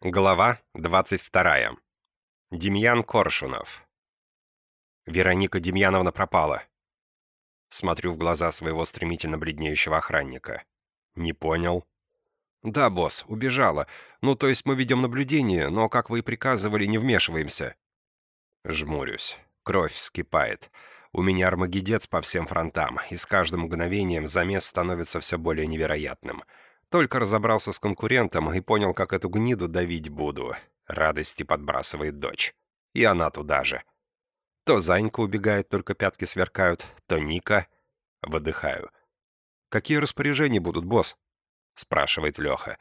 Глава 22. Демьян Коршунов. Вероника Демьяновна пропала. Смотрю в глаза своего стремительно бледнеющего охранника. Не понял. Да, босс, убежала. Ну, то есть мы ведем наблюдение, но, как вы и приказывали, не вмешиваемся. Жмурюсь. Кровь вскипает. У меня армагедец по всем фронтам, и с каждым мгновением замес становится все более невероятным — только разобрался с конкурентом и понял, как эту гниду давить буду. Радости подбрасывает дочь. И она туда же. То Занька убегает, только пятки сверкают, то Ника. Выдыхаю. «Какие распоряжения будут, босс?» спрашивает Леха.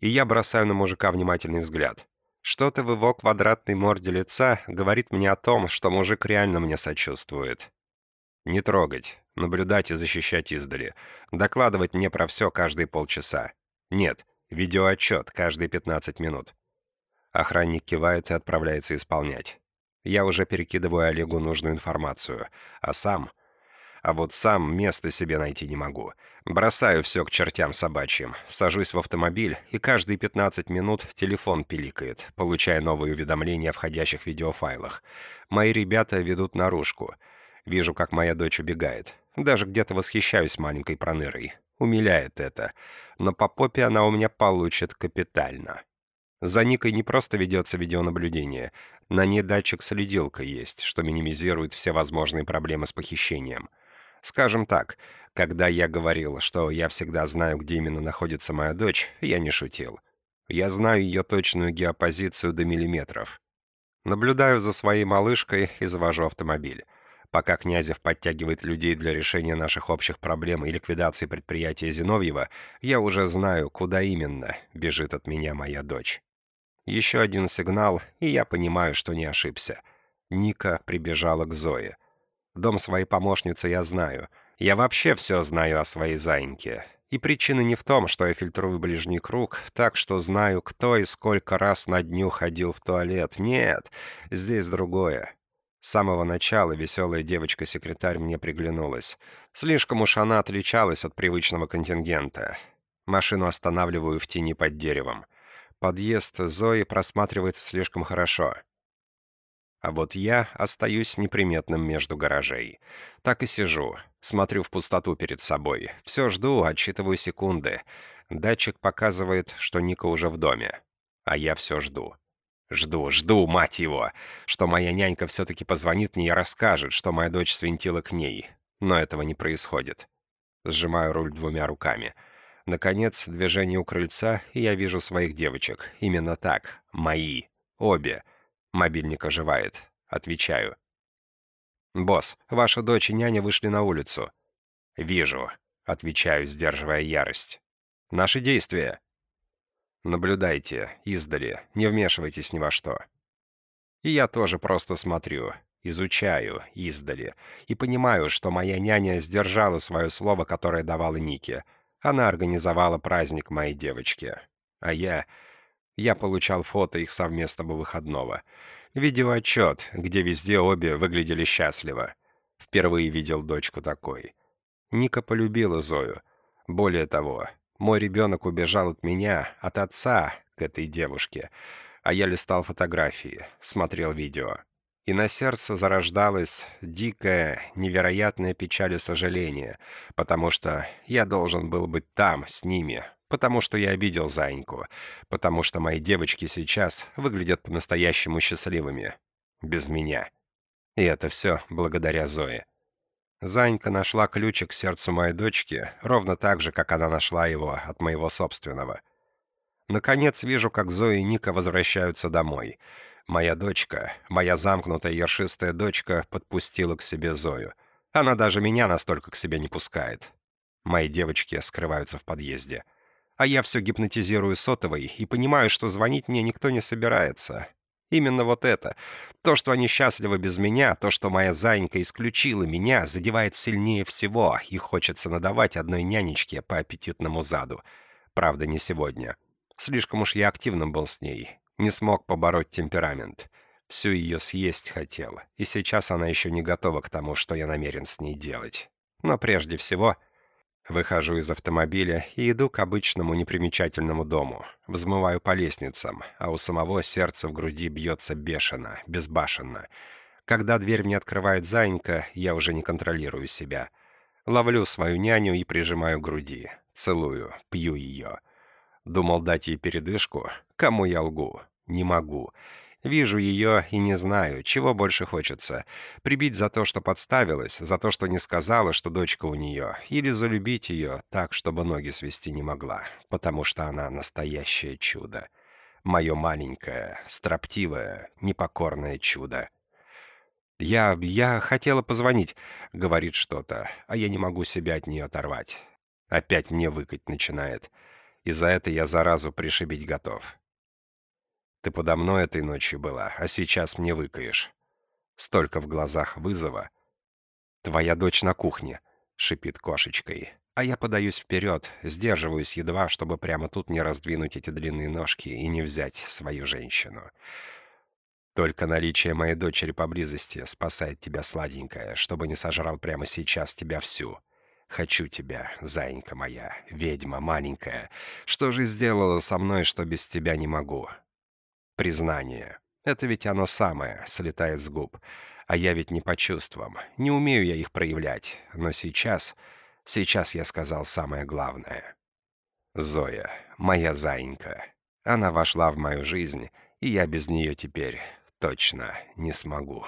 И я бросаю на мужика внимательный взгляд. Что-то в его квадратной морде лица говорит мне о том, что мужик реально мне сочувствует. Не трогать, наблюдать и защищать издали. Докладывать мне про все каждые полчаса. Нет, видеоотчет каждые 15 минут. Охранник кивает и отправляется исполнять. Я уже перекидываю Олегу нужную информацию. А сам... А вот сам места себе найти не могу. Бросаю все к чертям собачьим, сажусь в автомобиль, и каждые 15 минут телефон пиликает, получая новые уведомления о входящих видеофайлах. Мои ребята ведут наружку — Вижу, как моя дочь убегает. Даже где-то восхищаюсь маленькой пронырой. Умиляет это. Но по попе она у меня получит капитально. За Никой не просто ведется видеонаблюдение. На ней датчик-следилка есть, что минимизирует все возможные проблемы с похищением. Скажем так, когда я говорил, что я всегда знаю, где именно находится моя дочь, я не шутил. Я знаю ее точную геопозицию до миллиметров. Наблюдаю за своей малышкой и завожу автомобиль. Пока Князев подтягивает людей для решения наших общих проблем и ликвидации предприятия Зиновьева, я уже знаю, куда именно бежит от меня моя дочь. Еще один сигнал, и я понимаю, что не ошибся. Ника прибежала к Зое. Дом своей помощницы я знаю. Я вообще все знаю о своей зайеньке. И причина не в том, что я фильтрую ближний круг, так что знаю, кто и сколько раз на дню ходил в туалет. Нет, здесь другое. С самого начала веселая девочка-секретарь мне приглянулась. Слишком уж она отличалась от привычного контингента. Машину останавливаю в тени под деревом. Подъезд Зои просматривается слишком хорошо. А вот я остаюсь неприметным между гаражей. Так и сижу, смотрю в пустоту перед собой. Все жду, отсчитываю секунды. Датчик показывает, что Ника уже в доме. А я все жду. Жду, жду, мать его, что моя нянька все-таки позвонит мне и расскажет, что моя дочь свинтила к ней. Но этого не происходит. Сжимаю руль двумя руками. Наконец, движение у крыльца, и я вижу своих девочек. Именно так. Мои. Обе. Мобильник оживает. Отвечаю. «Босс, ваша дочь и няня вышли на улицу». «Вижу», — отвечаю, сдерживая ярость. «Наши действия». Наблюдайте, издали, не вмешивайтесь ни во что. И я тоже просто смотрю, изучаю, издали, и понимаю, что моя няня сдержала свое слово, которое давала Нике. Она организовала праздник моей девочке. А я... Я получал фото их совместного выходного. Видеоотчет, где везде обе выглядели счастливо. Впервые видел дочку такой. Ника полюбила Зою. Более того, мой ребенок убежал от меня, от отца, к этой девушке. А я листал фотографии, смотрел видео. И на сердце зарождалась дикая, невероятная печаль и сожаление, потому что я должен был быть там, с ними, потому что я обидел Зайеньку, потому что мои девочки сейчас выглядят по-настоящему счастливыми. Без меня. И это все благодаря Зое. Занька нашла ключик к сердцу моей дочки, ровно так же, как она нашла его от моего собственного. Наконец вижу, как Зоя и Ника возвращаются домой. Моя дочка, моя замкнутая ершистая дочка, подпустила к себе Зою. Она даже меня настолько к себе не пускает. Мои девочки скрываются в подъезде. А я все гипнотизирую сотовой и понимаю, что звонить мне никто не собирается. Именно вот это. То, что они счастливы без меня, то, что моя зайенька исключила меня, задевает сильнее всего, и хочется надавать одной нянечке по аппетитному заду. Правда, не сегодня. Слишком уж я активным был с ней. Не смог побороть темперамент. Всю ее съесть хотел, и сейчас она еще не готова к тому, что я намерен с ней делать. Но прежде всего... Выхожу из автомобиля и иду к обычному непримечательному дому. Взмываю по лестницам, а у самого сердце в груди бьется бешено, безбашенно. Когда дверь мне открывает Заинька, я уже не контролирую себя. Ловлю свою няню и прижимаю к груди. Целую, пью ее. Думал дать ей передышку? Кому я лгу? Не могу. Вижу ее и не знаю, чего больше хочется. Прибить за то, что подставилась, за то, что не сказала, что дочка у нее, или залюбить ее так, чтобы ноги свести не могла, потому что она настоящее чудо. Мое маленькое, строптивое, непокорное чудо. «Я... я хотела позвонить», — говорит что-то, а я не могу себя от нее оторвать. Опять мне выкать начинает. И за это я заразу пришибить готов. Ты подо мной этой ночью была, а сейчас мне выкаешь. Столько в глазах вызова. Твоя дочь на кухне, шипит кошечкой. А я подаюсь вперед, сдерживаюсь едва, чтобы прямо тут не раздвинуть эти длинные ножки и не взять свою женщину. Только наличие моей дочери поблизости спасает тебя, сладенькая, чтобы не сожрал прямо сейчас тебя всю. Хочу тебя, зайенька моя, ведьма маленькая. Что же сделала со мной, что без тебя не могу? Признание. Это ведь оно самое, слетает с губ. А я ведь не по чувствам. Не умею я их проявлять. Но сейчас... Сейчас я сказал самое главное. Зоя, моя заинька. Она вошла в мою жизнь, и я без нее теперь точно не смогу.